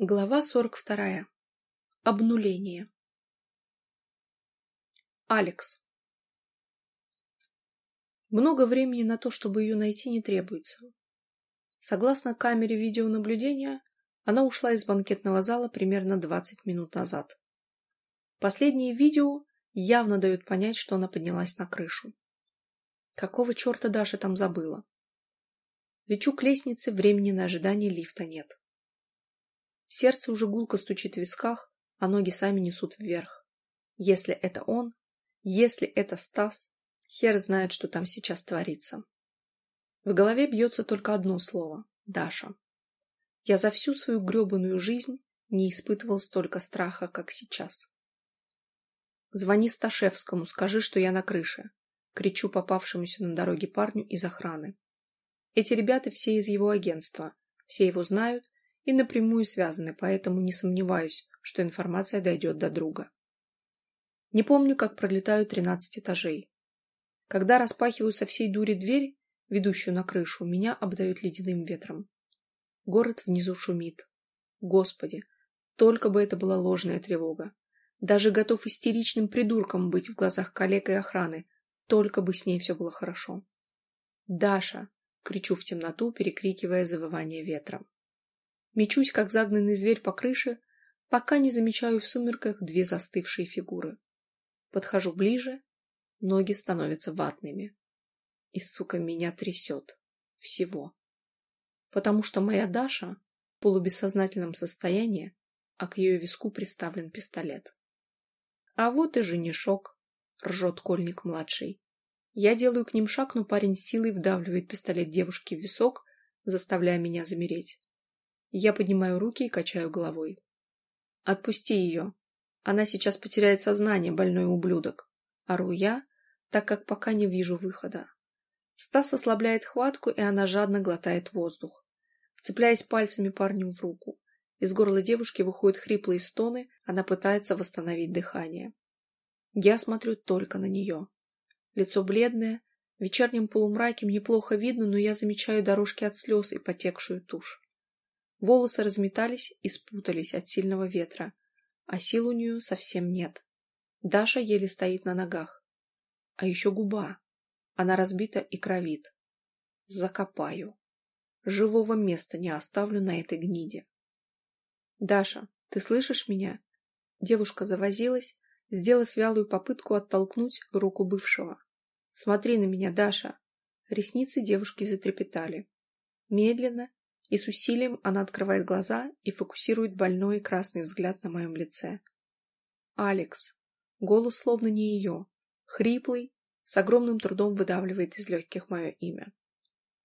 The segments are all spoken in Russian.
Глава сорок вторая. Обнуление. Алекс. Много времени на то, чтобы ее найти, не требуется. Согласно камере видеонаблюдения, она ушла из банкетного зала примерно 20 минут назад. Последнее видео явно дает понять, что она поднялась на крышу. Какого черта Даша там забыла? Лечу к лестнице, времени на ожидание лифта нет. Сердце уже гулко стучит в висках, а ноги сами несут вверх. Если это он, если это Стас, хер знает, что там сейчас творится. В голове бьется только одно слово – Даша. Я за всю свою гребаную жизнь не испытывал столько страха, как сейчас. «Звони Сташевскому, скажи, что я на крыше», — кричу попавшемуся на дороге парню из охраны. Эти ребята все из его агентства, все его знают и напрямую связаны, поэтому не сомневаюсь, что информация дойдет до друга. Не помню, как пролетаю 13 этажей. Когда распахиваю со всей дури дверь, ведущую на крышу, меня обдают ледяным ветром. Город внизу шумит. Господи, только бы это была ложная тревога. Даже готов истеричным придурком быть в глазах коллег и охраны, только бы с ней все было хорошо. «Даша!» — кричу в темноту, перекрикивая завывание ветра. Мечусь, как загнанный зверь по крыше, пока не замечаю в сумерках две застывшие фигуры. Подхожу ближе, ноги становятся ватными. И, сука, меня трясет. Всего. Потому что моя Даша в полубессознательном состоянии, а к ее виску приставлен пистолет. А вот и женишок, ржет Кольник-младший. Я делаю к ним шаг, но парень силой вдавливает пистолет девушки в висок, заставляя меня замереть. Я поднимаю руки и качаю головой. «Отпусти ее. Она сейчас потеряет сознание, больной ублюдок». Ору я, так как пока не вижу выхода. Стас ослабляет хватку, и она жадно глотает воздух. Вцепляясь пальцами парню в руку. Из горла девушки выходят хриплые стоны, она пытается восстановить дыхание. Я смотрю только на нее. Лицо бледное, в вечернем полумраке мне плохо видно, но я замечаю дорожки от слез и потекшую тушь. Волосы разметались и спутались от сильного ветра, а сил у нее совсем нет. Даша еле стоит на ногах. А еще губа. Она разбита и кровит. Закопаю. Живого места не оставлю на этой гниде. «Даша, ты слышишь меня?» Девушка завозилась, сделав вялую попытку оттолкнуть руку бывшего. «Смотри на меня, Даша!» Ресницы девушки затрепетали. Медленно и с усилием она открывает глаза и фокусирует больной красный взгляд на моем лице. «Алекс». Голос словно не ее. Хриплый, с огромным трудом выдавливает из легких мое имя.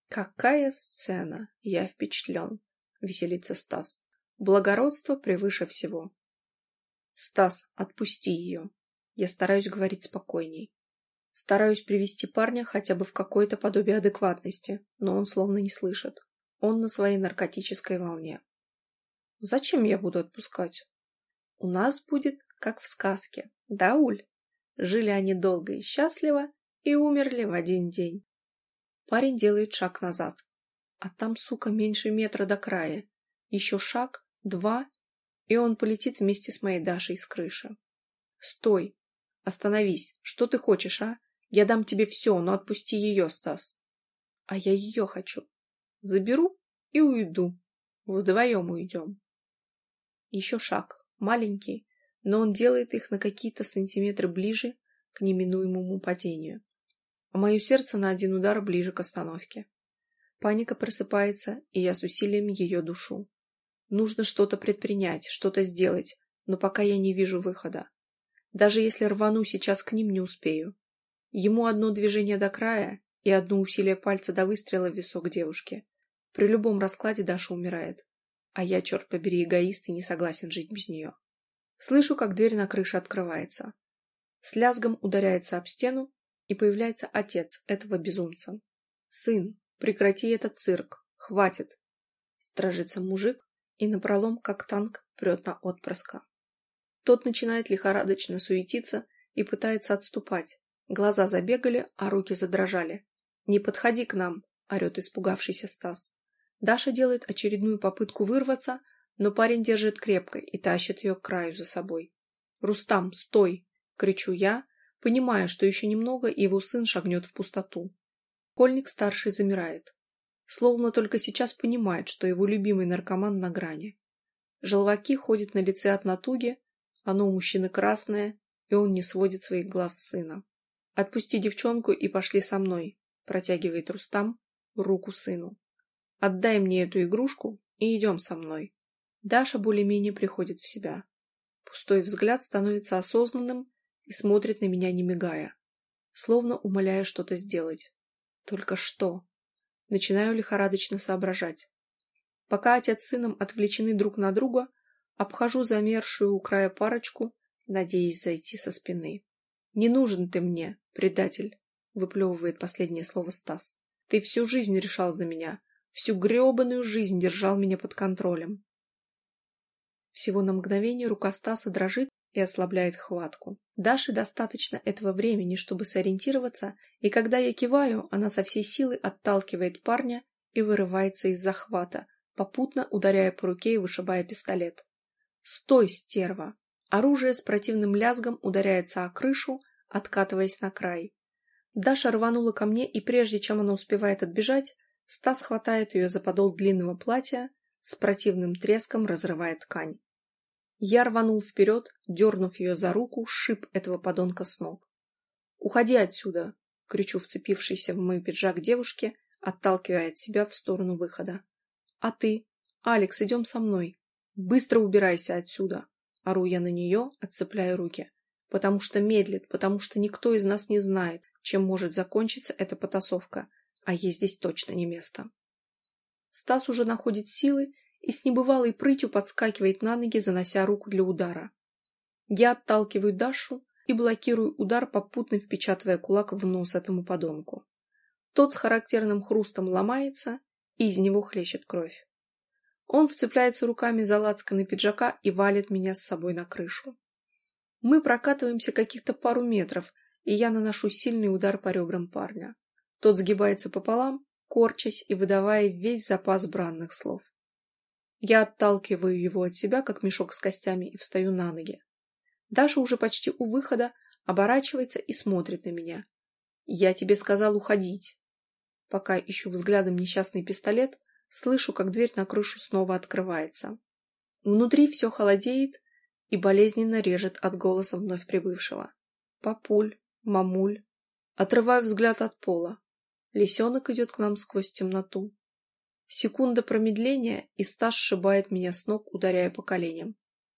«Какая сцена! Я впечатлен!» — веселится Стас. «Благородство превыше всего!» «Стас, отпусти ее!» Я стараюсь говорить спокойней. Стараюсь привести парня хотя бы в какое-то подобие адекватности, но он словно не слышит. Он на своей наркотической волне. Зачем я буду отпускать? У нас будет, как в сказке, да, Уль? Жили они долго и счастливо и умерли в один день. Парень делает шаг назад. А там, сука, меньше метра до края. Еще шаг, два, и он полетит вместе с моей Дашей с крыши. Стой! Остановись! Что ты хочешь, а? Я дам тебе все, но отпусти ее, Стас. А я ее хочу. Заберу и уйду. Вдвоем уйдем. Еще шаг, маленький, но он делает их на какие-то сантиметры ближе к неминуемому падению. А мое сердце на один удар ближе к остановке. Паника просыпается, и я с усилием ее душу. Нужно что-то предпринять, что-то сделать, но пока я не вижу выхода. Даже если рвану сейчас к ним, не успею. Ему одно движение до края и одно усилие пальца до выстрела в висок девушки. При любом раскладе Даша умирает. А я, черт побери, эгоист и не согласен жить без нее. Слышу, как дверь на крыше открывается. С лязгом ударяется об стену, и появляется отец этого безумца. «Сын, прекрати этот цирк! Хватит!» Стражится мужик и напролом, как танк, прет на отпрыска. Тот начинает лихорадочно суетиться и пытается отступать. Глаза забегали, а руки задрожали. «Не подходи к нам!» — орет испугавшийся Стас. Даша делает очередную попытку вырваться, но парень держит крепко и тащит ее к краю за собой. «Рустам, стой!» — кричу я, понимая, что еще немного, и его сын шагнет в пустоту. Кольник-старший замирает. Словно только сейчас понимает, что его любимый наркоман на грани. Желваки ходят на лице от натуги, оно у мужчины красное, и он не сводит своих глаз с сына. «Отпусти девчонку и пошли со мной», — протягивает Рустам руку сыну. «Отдай мне эту игрушку и идем со мной». Даша более-менее приходит в себя. Пустой взгляд становится осознанным и смотрит на меня, не мигая, словно умоляя что-то сделать. Только что? Начинаю лихорадочно соображать. Пока отец с сыном отвлечены друг на друга, обхожу замершую у края парочку, надеясь зайти со спины. «Не нужен ты мне, предатель», — выплевывает последнее слово Стас. «Ты всю жизнь решал за меня, всю гребаную жизнь держал меня под контролем». Всего на мгновение рука Стаса дрожит и ослабляет хватку. Даше достаточно этого времени, чтобы сориентироваться, и когда я киваю, она со всей силы отталкивает парня и вырывается из захвата, попутно ударяя по руке и вышибая пистолет. «Стой, стерва!» Оружие с противным лязгом ударяется о крышу, откатываясь на край. Даша рванула ко мне, и прежде чем она успевает отбежать, Стас хватает ее за подол длинного платья, с противным треском разрывая ткань. Я рванул вперед, дернув ее за руку, шип этого подонка с ног. «Уходи отсюда!» — кричу вцепившийся в мой пиджак девушке, отталкивая от себя в сторону выхода. «А ты? Алекс, идем со мной. Быстро убирайся отсюда!» Ору я на нее, отцепляя руки. Потому что медлит, потому что никто из нас не знает, чем может закончиться эта потасовка, а ей здесь точно не место. Стас уже находит силы и с небывалой прытью подскакивает на ноги, занося руку для удара. Я отталкиваю Дашу и блокирую удар, попутно впечатывая кулак в нос этому подонку. Тот с характерным хрустом ломается, и из него хлещет кровь. Он вцепляется руками за лацканы пиджака и валит меня с собой на крышу. Мы прокатываемся каких-то пару метров, и я наношу сильный удар по ребрам парня. Тот сгибается пополам, корчась и выдавая весь запас бранных слов. Я отталкиваю его от себя, как мешок с костями, и встаю на ноги. Даша уже почти у выхода оборачивается и смотрит на меня. «Я тебе сказал уходить». Пока ищу взглядом несчастный пистолет, Слышу, как дверь на крышу снова открывается. Внутри все холодеет и болезненно режет от голоса вновь прибывшего. Папуль, мамуль. Отрываю взгляд от пола. Лисенок идет к нам сквозь темноту. Секунда промедления, и Стас сшибает меня с ног, ударяя по коленям.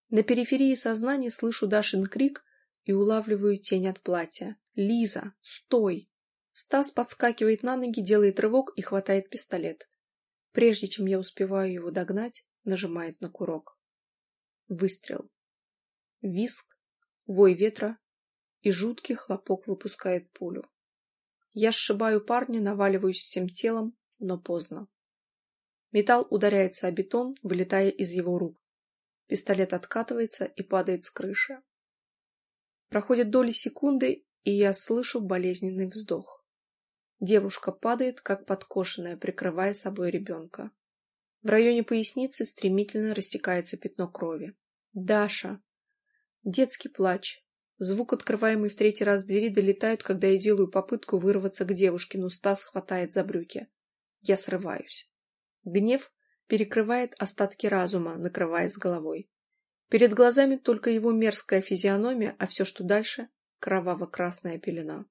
На периферии сознания слышу Дашин крик и улавливаю тень от платья. «Лиза, стой!» Стас подскакивает на ноги, делает рывок и хватает пистолет. Прежде чем я успеваю его догнать, нажимает на курок. Выстрел. Виск, вой ветра и жуткий хлопок выпускает пулю. Я сшибаю парня, наваливаюсь всем телом, но поздно. Металл ударяется о бетон, вылетая из его рук. Пистолет откатывается и падает с крыши. Проходит доли секунды, и я слышу болезненный вздох. Девушка падает, как подкошенная, прикрывая собой ребенка. В районе поясницы стремительно растекается пятно крови. «Даша!» Детский плач. Звук, открываемый в третий раз двери, долетает, когда я делаю попытку вырваться к девушке, но Стас хватает за брюки. Я срываюсь. Гнев перекрывает остатки разума, накрываясь головой. Перед глазами только его мерзкая физиономия, а все, что дальше — кроваво-красная пелена.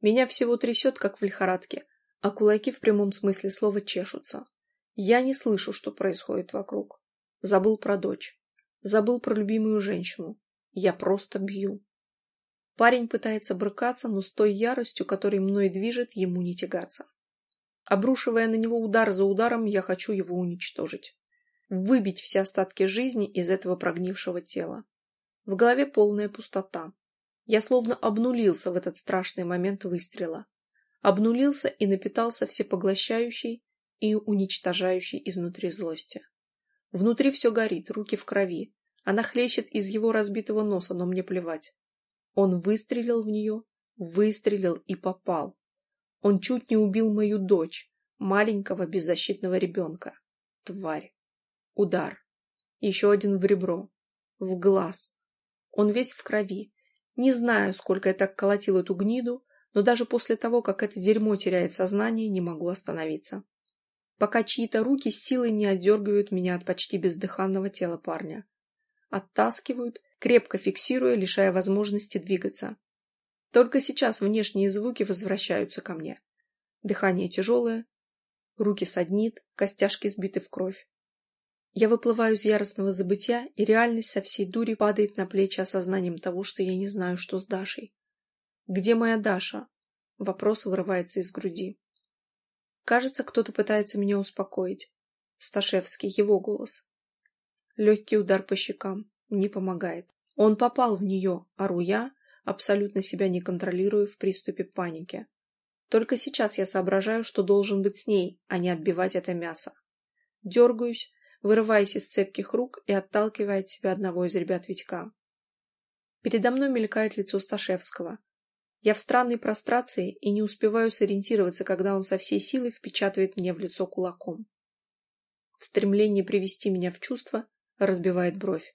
Меня всего трясет, как в лихорадке, а кулаки в прямом смысле слова чешутся. Я не слышу, что происходит вокруг. Забыл про дочь. Забыл про любимую женщину. Я просто бью. Парень пытается брыкаться, но с той яростью, которой мной движет, ему не тягаться. Обрушивая на него удар за ударом, я хочу его уничтожить. Выбить все остатки жизни из этого прогнившего тела. В голове полная пустота. Я словно обнулился в этот страшный момент выстрела. Обнулился и напитался всепоглощающей и уничтожающей изнутри злости. Внутри все горит, руки в крови. Она хлещет из его разбитого носа, но мне плевать. Он выстрелил в нее, выстрелил и попал. Он чуть не убил мою дочь, маленького беззащитного ребенка. Тварь. Удар. Еще один в ребро. В глаз. Он весь в крови. Не знаю, сколько я так колотил эту гниду, но даже после того, как это дерьмо теряет сознание, не могу остановиться. Пока чьи-то руки с силой не отдергивают меня от почти бездыханного тела парня. Оттаскивают, крепко фиксируя, лишая возможности двигаться. Только сейчас внешние звуки возвращаются ко мне. Дыхание тяжелое, руки саднит, костяшки сбиты в кровь. Я выплываю из яростного забытия, и реальность со всей дури падает на плечи осознанием того, что я не знаю, что с Дашей. «Где моя Даша?» Вопрос вырывается из груди. Кажется, кто-то пытается меня успокоить. Сташевский, его голос. Легкий удар по щекам. Не помогает. Он попал в нее, ору я, абсолютно себя не контролируя в приступе паники. Только сейчас я соображаю, что должен быть с ней, а не отбивать это мясо. Дергаюсь, вырываясь из цепких рук и отталкивая от себя одного из ребят Витька. Передо мной мелькает лицо Сташевского. Я в странной прострации и не успеваю сориентироваться, когда он со всей силы впечатывает мне в лицо кулаком. В стремлении привести меня в чувство разбивает бровь.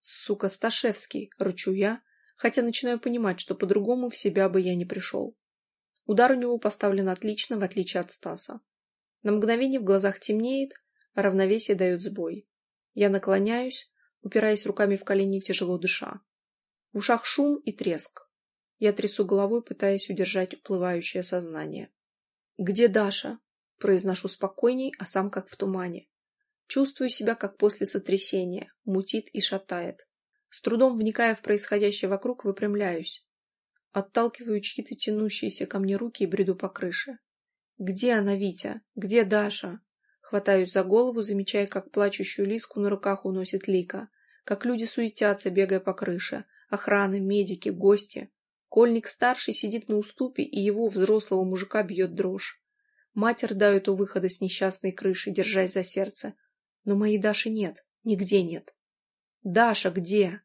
Сука, Сташевский, рычу я, хотя начинаю понимать, что по-другому в себя бы я не пришел. Удар у него поставлен отлично, в отличие от Стаса. На мгновение в глазах темнеет, а равновесие дает сбой. Я наклоняюсь, упираясь руками в колени, тяжело дыша. В ушах шум и треск. Я трясу головой, пытаясь удержать уплывающее сознание. «Где Даша?» Произношу спокойней, а сам как в тумане. Чувствую себя, как после сотрясения, мутит и шатает. С трудом вникая в происходящее вокруг, выпрямляюсь. Отталкиваю чьи-то тянущиеся ко мне руки и бреду по крыше. «Где она, Витя? Где Даша?» Хватаюсь за голову, замечая, как плачущую Лиску на руках уносит Лика, как люди суетятся, бегая по крыше, охраны, медики, гости. Кольник-старший сидит на уступе, и его, взрослого мужика, бьет дрожь. Мать рыдает у выхода с несчастной крыши, держась за сердце. Но моей Даши нет, нигде нет. «Даша, где?»